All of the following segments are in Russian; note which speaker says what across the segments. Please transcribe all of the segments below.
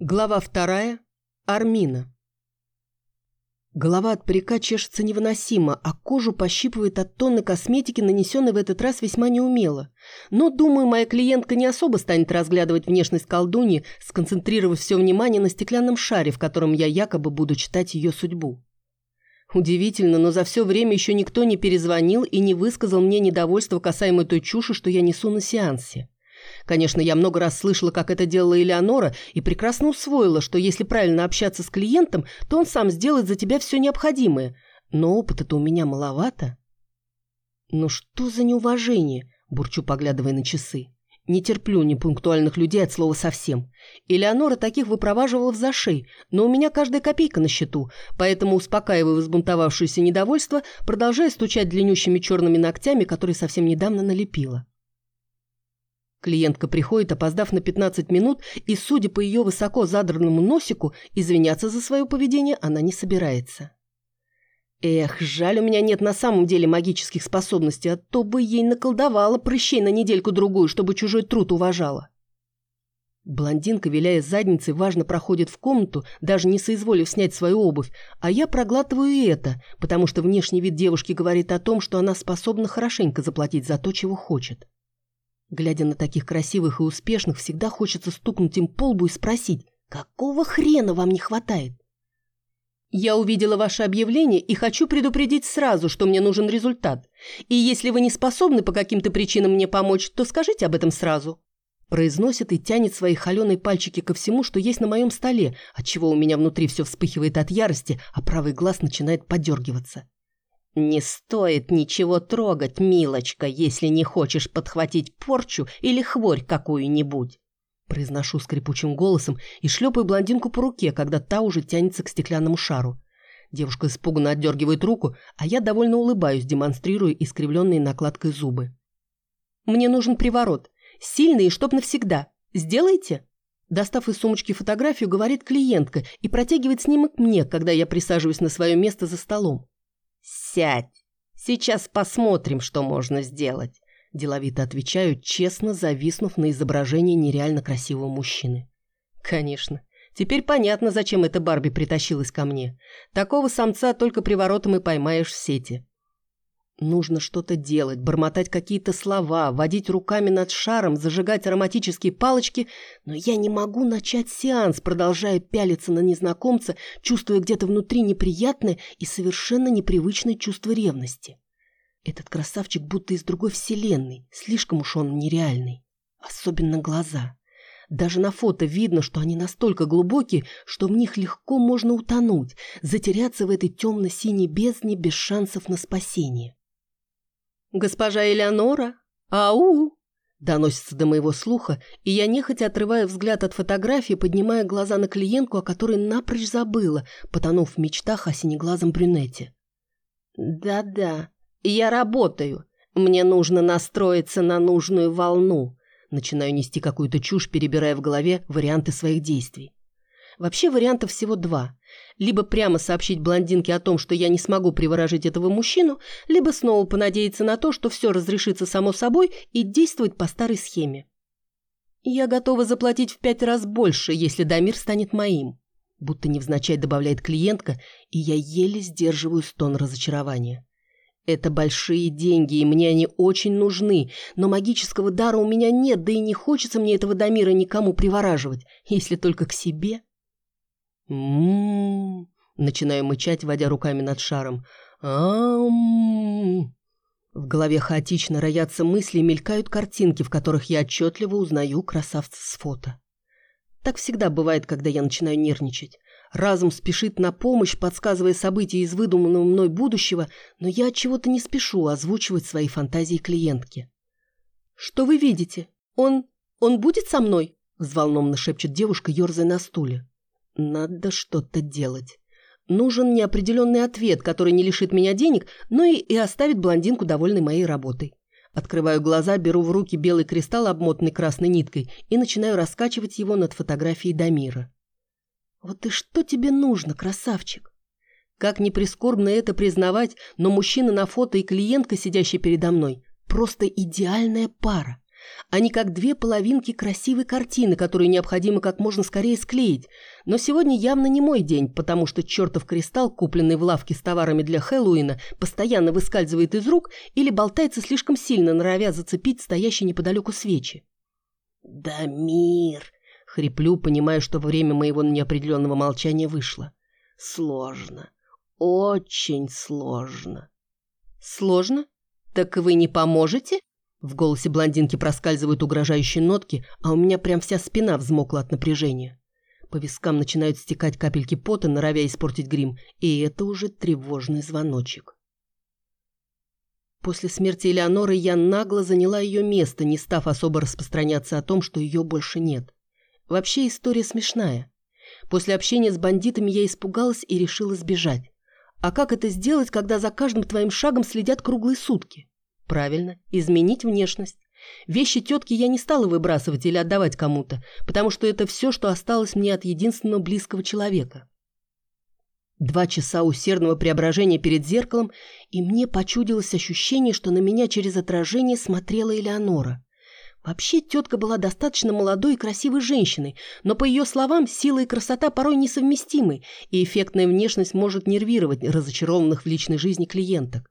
Speaker 1: Глава вторая. Армина. Голова от парика чешется невыносимо, а кожу пощипывает от тонны косметики, нанесенной в этот раз весьма неумело. Но, думаю, моя клиентка не особо станет разглядывать внешность колдуньи, сконцентрировав все внимание на стеклянном шаре, в котором я якобы буду читать ее судьбу. Удивительно, но за все время еще никто не перезвонил и не высказал мне недовольство касаемо той чуши, что я несу на сеансе. Конечно, я много раз слышала, как это делала Элеонора, и прекрасно усвоила, что если правильно общаться с клиентом, то он сам сделает за тебя все необходимое. Но опыта-то у меня маловато. «Ну что за неуважение?» – бурчу, поглядывая на часы. Не терплю непунктуальных людей от слова совсем. Элеонора таких выпроваживала в зашей, но у меня каждая копейка на счету, поэтому, успокаивая взбунтовавшееся недовольство, продолжаю стучать длиннющими черными ногтями, которые совсем недавно налепила. Клиентка приходит, опоздав на 15 минут, и, судя по ее высоко задранному носику, извиняться за свое поведение она не собирается. Эх, жаль, у меня нет на самом деле магических способностей, а то бы ей наколдовала прыщей на недельку-другую, чтобы чужой труд уважала. Блондинка, виляя задницей, важно проходит в комнату, даже не соизволив снять свою обувь, а я проглатываю и это, потому что внешний вид девушки говорит о том, что она способна хорошенько заплатить за то, чего хочет. Глядя на таких красивых и успешных, всегда хочется стукнуть им по лбу и спросить, какого хрена вам не хватает? Я увидела ваше объявление и хочу предупредить сразу, что мне нужен результат. И если вы не способны по каким-то причинам мне помочь, то скажите об этом сразу. Произносит и тянет свои холеные пальчики ко всему, что есть на моем столе, отчего у меня внутри все вспыхивает от ярости, а правый глаз начинает подергиваться. «Не стоит ничего трогать, милочка, если не хочешь подхватить порчу или хворь какую-нибудь». Произношу скрипучим голосом и шлепаю блондинку по руке, когда та уже тянется к стеклянному шару. Девушка испуганно отдергивает руку, а я довольно улыбаюсь, демонстрируя искривленные накладкой зубы. «Мне нужен приворот. Сильный и чтоб навсегда. Сделайте?» Достав из сумочки фотографию, говорит клиентка и протягивает снимок мне, когда я присаживаюсь на свое место за столом. «Сядь. Сейчас посмотрим, что можно сделать», – деловито отвечаю, честно зависнув на изображении нереально красивого мужчины. «Конечно. Теперь понятно, зачем эта Барби притащилась ко мне. Такого самца только приворотом и поймаешь в сети. Нужно что-то делать, бормотать какие-то слова, водить руками над шаром, зажигать ароматические палочки, но я не могу начать сеанс, продолжая пялиться на незнакомца, чувствуя где-то внутри неприятное и совершенно непривычное чувство ревности. Этот красавчик будто из другой вселенной, слишком уж он нереальный. Особенно глаза. Даже на фото видно, что они настолько глубокие, что в них легко можно утонуть, затеряться в этой темно-синей бездне без шансов на спасение. «Госпожа Элеонора? Ау!» Доносится до моего слуха, и я нехотя отрываю взгляд от фотографии, поднимая глаза на клиентку, о которой напрочь забыла, потонув в мечтах о синеглазом брюнете. «Да-да, я работаю. Мне нужно настроиться на нужную волну». Начинаю нести какую-то чушь, перебирая в голове варианты своих действий. Вообще вариантов всего два. Либо прямо сообщить блондинке о том, что я не смогу приворожить этого мужчину, либо снова понадеяться на то, что все разрешится само собой и действовать по старой схеме. Я готова заплатить в пять раз больше, если Дамир станет моим. Будто невзначай добавляет клиентка, и я еле сдерживаю стон разочарования. Это большие деньги, и мне они очень нужны, но магического дара у меня нет, да и не хочется мне этого Дамира никому привораживать, если только к себе. М-м-м. Начинаю мычать, водя руками над шаром. В голове хаотично роятся мысли мелькают картинки, в которых я отчетливо узнаю красавца с фото. Так всегда бывает, когда я начинаю нервничать. Разум спешит на помощь, подсказывая события из выдуманного мной будущего, но я от чего-то не спешу озвучивать свои фантазии клиентке. «Что вы видите? Он... он будет со мной?» взволнованно шепчет девушка, ерзая на стуле. Надо что-то делать. Нужен неопределенный ответ, который не лишит меня денег, но и, и оставит блондинку довольной моей работой. Открываю глаза, беру в руки белый кристалл, обмотанный красной ниткой, и начинаю раскачивать его над фотографией Дамира. «Вот и что тебе нужно, красавчик?» Как ни прискорбно это признавать, но мужчина на фото и клиентка, сидящая передо мной, просто идеальная пара. Они как две половинки красивой картины, которую необходимо как можно скорее склеить. Но сегодня явно не мой день, потому что чертов кристалл, купленный в лавке с товарами для Хэллоуина, постоянно выскальзывает из рук или болтается слишком сильно, норовя зацепить стоящие неподалеку свечи. «Да мир!» — хриплю, понимая, что время моего неопределенного молчания вышло. «Сложно. Очень сложно». «Сложно? Так вы не поможете?» В голосе блондинки проскальзывают угрожающие нотки, а у меня прям вся спина взмокла от напряжения. По вискам начинают стекать капельки пота, норовя испортить грим, и это уже тревожный звоночек. После смерти Элеоноры я нагло заняла ее место, не став особо распространяться о том, что ее больше нет. Вообще история смешная. После общения с бандитами я испугалась и решила сбежать. А как это сделать, когда за каждым твоим шагом следят круглые сутки? Правильно, изменить внешность. Вещи тетки я не стала выбрасывать или отдавать кому-то, потому что это все, что осталось мне от единственного близкого человека. Два часа усердного преображения перед зеркалом, и мне почудилось ощущение, что на меня через отражение смотрела Элеонора. Вообще, тетка была достаточно молодой и красивой женщиной, но, по ее словам, сила и красота порой несовместимы, и эффектная внешность может нервировать разочарованных в личной жизни клиенток.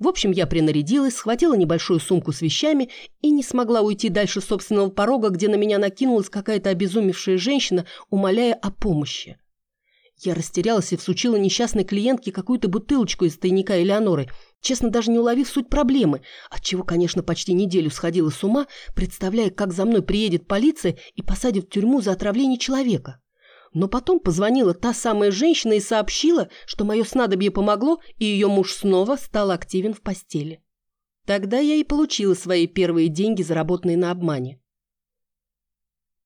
Speaker 1: В общем, я принарядилась, схватила небольшую сумку с вещами и не смогла уйти дальше собственного порога, где на меня накинулась какая-то обезумевшая женщина, умоляя о помощи. Я растерялась и всучила несчастной клиентке какую-то бутылочку из тайника Элеоноры, честно даже не уловив суть проблемы, отчего, конечно, почти неделю сходила с ума, представляя, как за мной приедет полиция и посадит в тюрьму за отравление человека. Но потом позвонила та самая женщина и сообщила, что мое снадобье помогло, и ее муж снова стал активен в постели. Тогда я и получила свои первые деньги, заработанные на обмане.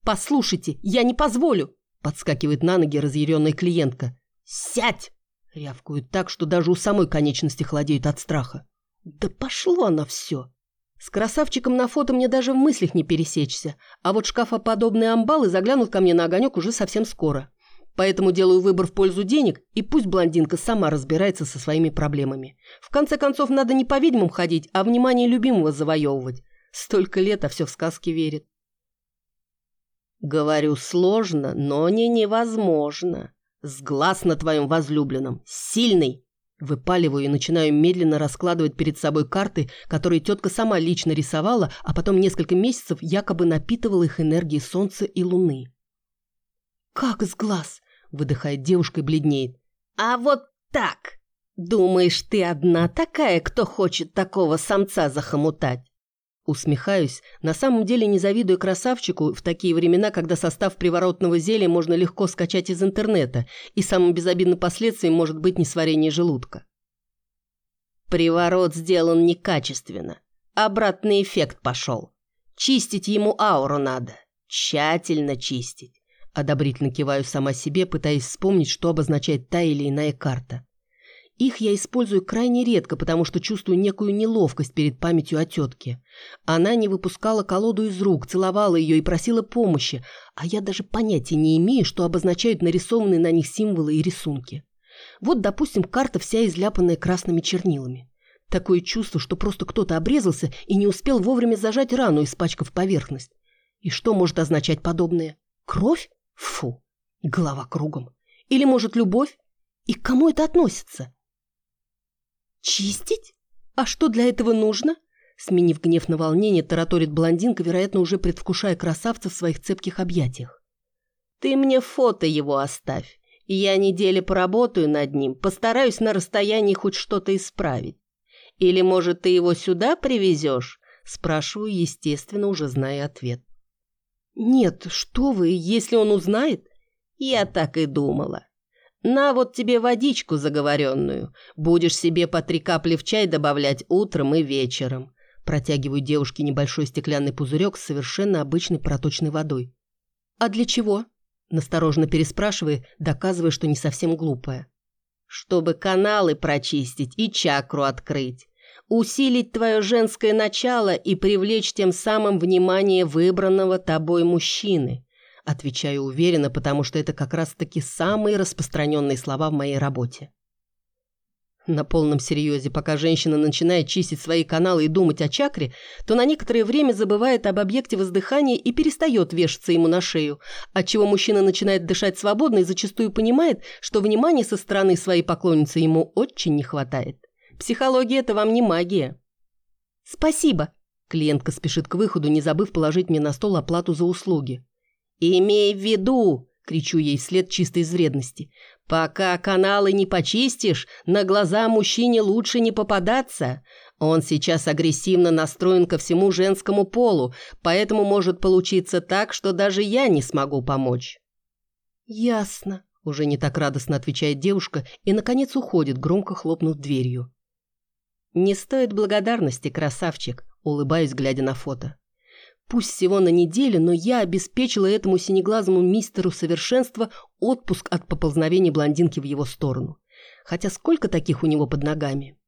Speaker 1: «Послушайте, я не позволю!» – подскакивает на ноги разъяренная клиентка. «Сядь!» – рявкают так, что даже у самой конечности холодеют от страха. «Да пошло оно все!» С красавчиком на фото мне даже в мыслях не пересечься, а вот шкафоподобные амбалы заглянут ко мне на огонек уже совсем скоро. Поэтому делаю выбор в пользу денег, и пусть блондинка сама разбирается со своими проблемами. В конце концов, надо не по ведьмам ходить, а внимание любимого завоевывать. Столько лет, а все в сказки верит. Говорю, сложно, но не невозможно. С глаз на твоем возлюбленном. Сильный, Выпаливаю и начинаю медленно раскладывать перед собой карты, которые тетка сама лично рисовала, а потом несколько месяцев якобы напитывала их энергией солнца и луны. «Как с глаз?» – выдыхает девушка и бледнеет. «А вот так! Думаешь, ты одна такая, кто хочет такого самца захомутать?» Усмехаюсь, на самом деле не завидую красавчику в такие времена, когда состав приворотного зелья можно легко скачать из интернета, и самым безобидным последствием может быть несварение желудка. Приворот сделан некачественно. Обратный эффект пошел. Чистить ему ауру надо. Тщательно чистить. Одобрительно киваю сама себе, пытаясь вспомнить, что обозначает та или иная карта. Их я использую крайне редко, потому что чувствую некую неловкость перед памятью о тетке. Она не выпускала колоду из рук, целовала ее и просила помощи, а я даже понятия не имею, что обозначают нарисованные на них символы и рисунки. Вот, допустим, карта вся изляпанная красными чернилами. Такое чувство, что просто кто-то обрезался и не успел вовремя зажать рану, испачкав поверхность. И что может означать подобное? Кровь? Фу, голова кругом. Или, может, любовь? И к кому это относится? «Чистить? А что для этого нужно?» Сменив гнев на волнение, тараторит блондинка, вероятно, уже предвкушая красавца в своих цепких объятиях. «Ты мне фото его оставь. Я недели поработаю над ним, постараюсь на расстоянии хоть что-то исправить. Или, может, ты его сюда привезешь?» Спрашиваю, естественно, уже зная ответ. «Нет, что вы, если он узнает?» «Я так и думала. «На вот тебе водичку заговоренную. Будешь себе по три капли в чай добавлять утром и вечером». Протягиваю девушке небольшой стеклянный пузырек с совершенно обычной проточной водой. «А для чего?» Насторожно переспрашивая, доказывая, что не совсем глупая. «Чтобы каналы прочистить и чакру открыть. Усилить твое женское начало и привлечь тем самым внимание выбранного тобой мужчины. Отвечаю уверенно, потому что это как раз-таки самые распространенные слова в моей работе. На полном серьезе, пока женщина начинает чистить свои каналы и думать о чакре, то на некоторое время забывает об объекте воздыхания и перестает вешаться ему на шею, отчего мужчина начинает дышать свободно и зачастую понимает, что внимания со стороны своей поклонницы ему очень не хватает. Психология – это вам не магия. «Спасибо!» Клиентка спешит к выходу, не забыв положить мне на стол оплату за услуги. «Имей в виду!» – кричу ей вслед чисто из вредности. «Пока каналы не почистишь, на глаза мужчине лучше не попадаться. Он сейчас агрессивно настроен ко всему женскому полу, поэтому может получиться так, что даже я не смогу помочь». «Ясно», – уже не так радостно отвечает девушка и, наконец, уходит, громко хлопнув дверью. «Не стоит благодарности, красавчик», – улыбаюсь, глядя на фото. Пусть всего на неделю, но я обеспечила этому синеглазому мистеру совершенства отпуск от поползновений блондинки в его сторону. Хотя сколько таких у него под ногами?